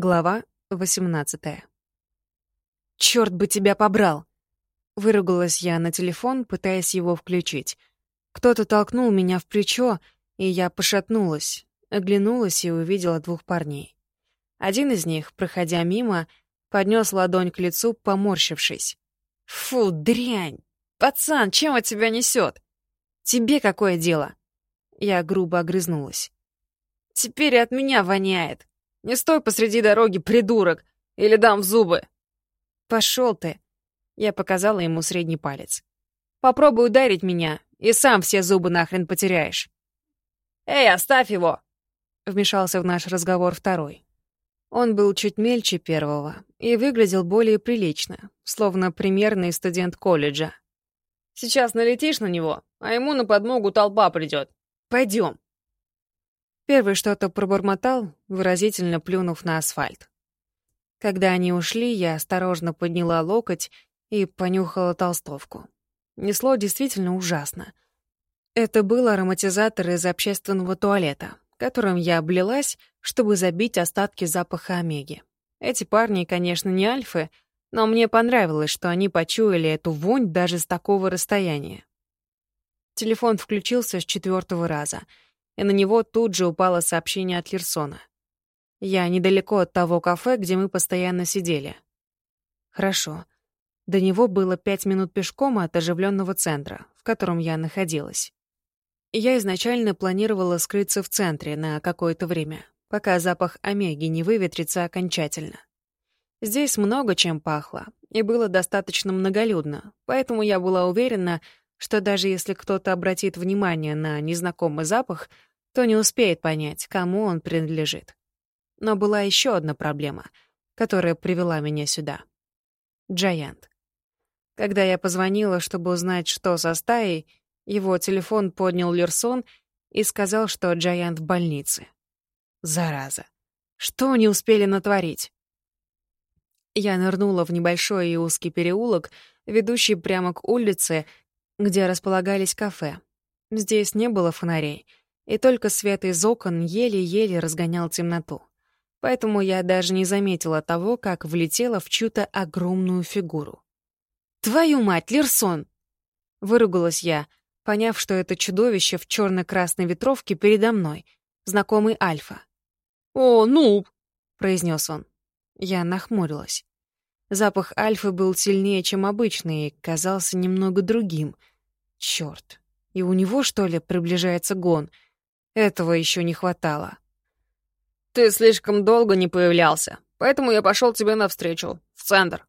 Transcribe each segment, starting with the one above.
Глава 18 «Чёрт бы тебя побрал!» Выругалась я на телефон, пытаясь его включить. Кто-то толкнул меня в плечо, и я пошатнулась, оглянулась и увидела двух парней. Один из них, проходя мимо, поднес ладонь к лицу, поморщившись. «Фу, дрянь! Пацан, чем от тебя несет? Тебе какое дело?» Я грубо огрызнулась. «Теперь от меня воняет!» Не стой посреди дороги, придурок, или дам в зубы. Пошел ты. Я показала ему средний палец. Попробуй ударить меня, и сам все зубы нахрен потеряешь. Эй, оставь его! Вмешался в наш разговор второй. Он был чуть мельче первого и выглядел более прилично, словно примерный студент колледжа. «Сейчас налетишь на него, а ему на подмогу толпа придет. Пойдем». Первый что-то пробормотал, выразительно плюнув на асфальт. Когда они ушли, я осторожно подняла локоть и понюхала толстовку. Несло действительно ужасно. Это был ароматизатор из общественного туалета, которым я облилась, чтобы забить остатки запаха омеги. Эти парни, конечно, не альфы, но мне понравилось, что они почуяли эту вонь даже с такого расстояния. Телефон включился с четвертого раза — и на него тут же упало сообщение от Лерсона. «Я недалеко от того кафе, где мы постоянно сидели». «Хорошо». До него было пять минут пешком от оживленного центра, в котором я находилась. Я изначально планировала скрыться в центре на какое-то время, пока запах омеги не выветрится окончательно. Здесь много чем пахло, и было достаточно многолюдно, поэтому я была уверена, что даже если кто-то обратит внимание на незнакомый запах, то не успеет понять, кому он принадлежит. Но была еще одна проблема, которая привела меня сюда. Джаянт. Когда я позвонила, чтобы узнать, что со стаей, его телефон поднял Лерсон и сказал, что Джаянт в больнице. Зараза. Что они успели натворить? Я нырнула в небольшой и узкий переулок, ведущий прямо к улице, где располагались кафе. Здесь не было фонарей — и только свет из окон еле-еле разгонял темноту. Поэтому я даже не заметила того, как влетела в чью-то огромную фигуру. «Твою мать, Лерсон!» — выругалась я, поняв, что это чудовище в черно-красной ветровке передо мной, знакомый Альфа. «О, нуб!» — произнес он. Я нахмурилась. Запах Альфы был сильнее, чем обычный, и казался немного другим. Черт! И у него, что ли, приближается гон — этого еще не хватало. «Ты слишком долго не появлялся, поэтому я пошел тебе навстречу, в центр».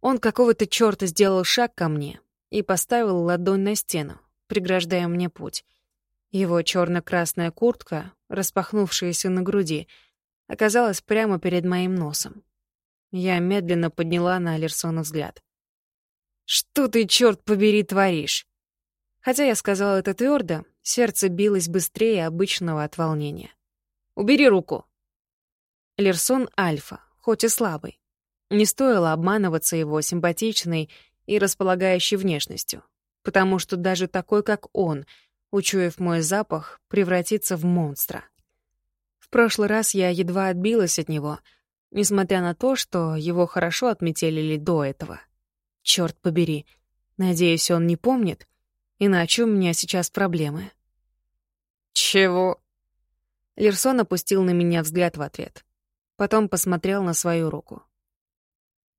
Он какого-то черта сделал шаг ко мне и поставил ладонь на стену, преграждая мне путь. Его черно-красная куртка, распахнувшаяся на груди, оказалась прямо перед моим носом. Я медленно подняла на Алерсона взгляд. «Что ты, черт побери, творишь?» Хотя я сказала это твердо, Сердце билось быстрее обычного от волнения. «Убери руку!» Лерсон Альфа, хоть и слабый. Не стоило обманываться его симпатичной и располагающей внешностью, потому что даже такой, как он, учуяв мой запах, превратится в монстра. В прошлый раз я едва отбилась от него, несмотря на то, что его хорошо отметили до этого. Черт побери, надеюсь, он не помнит, иначе у меня сейчас проблемы. «Чего?» Лерсон опустил на меня взгляд в ответ. Потом посмотрел на свою руку.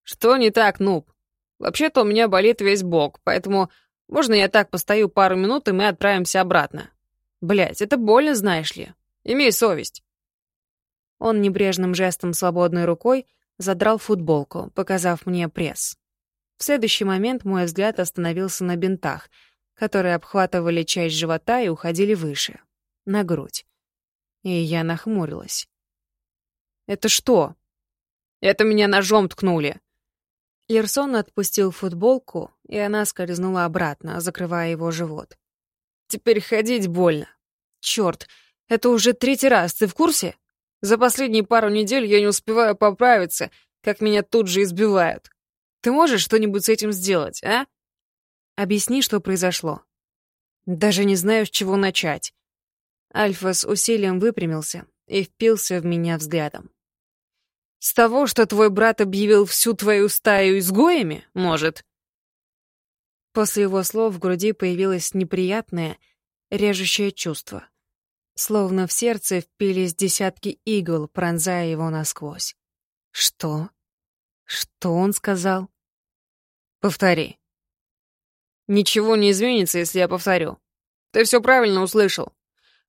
«Что не так, нуб? Вообще-то у меня болит весь бок, поэтому можно я так постою пару минут, и мы отправимся обратно? Блять, это больно, знаешь ли. Имей совесть». Он небрежным жестом свободной рукой задрал футболку, показав мне пресс. В следующий момент мой взгляд остановился на бинтах, которые обхватывали часть живота и уходили выше на грудь. И я нахмурилась. «Это что?» «Это меня ножом ткнули!» Лерсон отпустил футболку, и она скользнула обратно, закрывая его живот. «Теперь ходить больно. Чёрт, это уже третий раз, ты в курсе? За последние пару недель я не успеваю поправиться, как меня тут же избивают. Ты можешь что-нибудь с этим сделать, а?» «Объясни, что произошло». «Даже не знаю, с чего начать. Альфа с усилием выпрямился и впился в меня взглядом. С того, что твой брат объявил всю твою стаю изгоями, может?» После его слов в груди появилось неприятное, режущее чувство. Словно в сердце впились десятки игл, пронзая его насквозь. «Что? Что он сказал?» «Повтори». «Ничего не изменится, если я повторю. Ты все правильно услышал.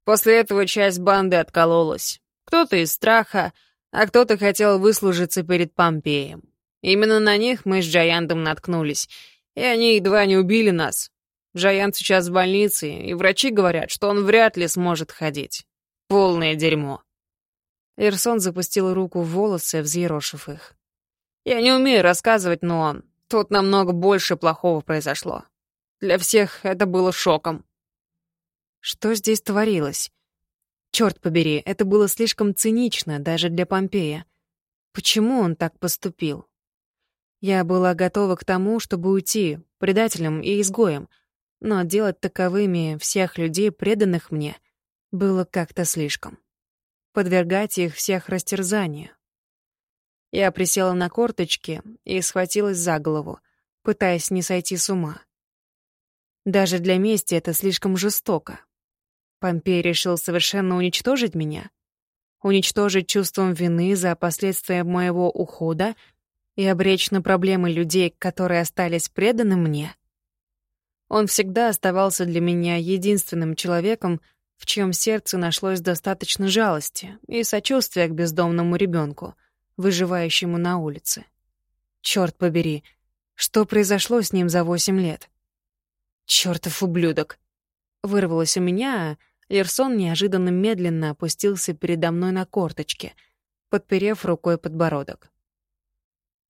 После этого часть банды откололась. Кто-то из страха, а кто-то хотел выслужиться перед Помпеем. Именно на них мы с Джаянтом наткнулись, и они едва не убили нас. Джаянт сейчас в больнице, и врачи говорят, что он вряд ли сможет ходить. Полное дерьмо. Ирсон запустил руку в волосы, взъерошив их. Я не умею рассказывать, но тут намного больше плохого произошло. Для всех это было шоком. Что здесь творилось? Черт побери, это было слишком цинично даже для Помпея. Почему он так поступил? Я была готова к тому, чтобы уйти, предателем и изгоем, но делать таковыми всех людей, преданных мне, было как-то слишком. Подвергать их всех растерзанию. Я присела на корточки и схватилась за голову, пытаясь не сойти с ума. Даже для мести это слишком жестоко. Помпей решил совершенно уничтожить меня? Уничтожить чувством вины за последствия моего ухода и обречь на проблемы людей, которые остались преданы мне? Он всегда оставался для меня единственным человеком, в чьем сердце нашлось достаточно жалости и сочувствия к бездомному ребенку, выживающему на улице. Черт побери, что произошло с ним за восемь лет? Чертов ублюдок! Вырвалось у меня, а Лерсон неожиданно медленно опустился передо мной на корточки, подперев рукой подбородок.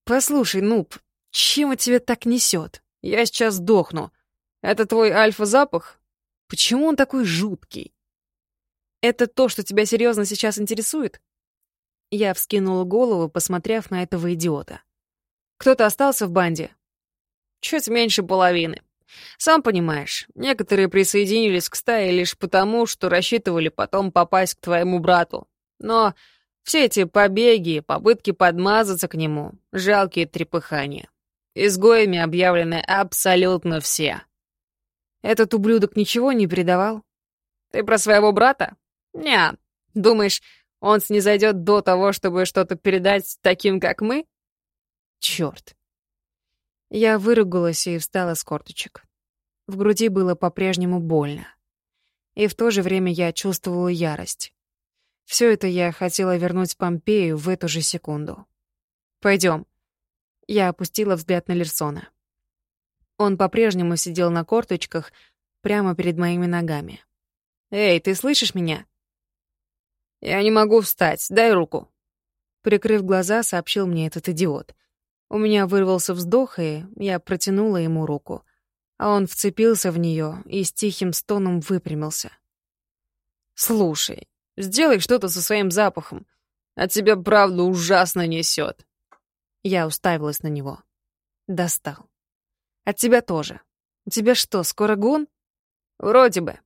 «Послушай, Нуб, чем тебе так несет? Я сейчас сдохну. Это твой альфа-запах? Почему он такой жуткий? Это то, что тебя серьезно сейчас интересует?» Я вскинула голову, посмотрев на этого идиота. «Кто-то остался в банде?» «Чуть меньше половины. Сам понимаешь, некоторые присоединились к стае лишь потому, что рассчитывали потом попасть к твоему брату. Но все эти побеги, попытки подмазаться к нему — жалкие трепыхания. Изгоями объявлены абсолютно все. Этот ублюдок ничего не передавал? Ты про своего брата? Не. Думаешь, он снизойдет до того, чтобы что-то передать таким, как мы? Черт. Я выругалась и встала с корточек. В груди было по-прежнему больно. И в то же время я чувствовала ярость. Все это я хотела вернуть Помпею в эту же секунду. Пойдем. Я опустила взгляд на Лерсона. Он по-прежнему сидел на корточках прямо перед моими ногами. «Эй, ты слышишь меня?» «Я не могу встать. Дай руку». Прикрыв глаза, сообщил мне этот идиот. У меня вырвался вздох, и я протянула ему руку, а он вцепился в нее и с тихим стоном выпрямился. «Слушай, сделай что-то со своим запахом. От тебя, правда, ужасно несет. Я уставилась на него. Достал. «От тебя тоже. У тебя что, скоро гон?» «Вроде бы».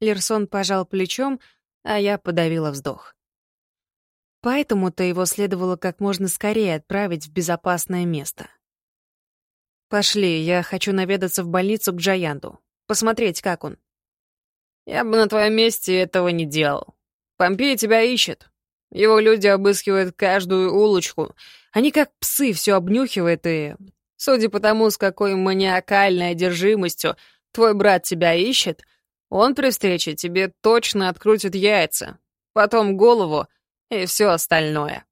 Лерсон пожал плечом, а я подавила вздох. Поэтому-то его следовало как можно скорее отправить в безопасное место. «Пошли, я хочу наведаться в больницу к Джаянду. Посмотреть, как он». «Я бы на твоем месте этого не делал. Помпей тебя ищет. Его люди обыскивают каждую улочку. Они как псы все обнюхивают и... Судя по тому, с какой маниакальной одержимостью твой брат тебя ищет, он при встрече тебе точно открутит яйца, потом голову и все остальное.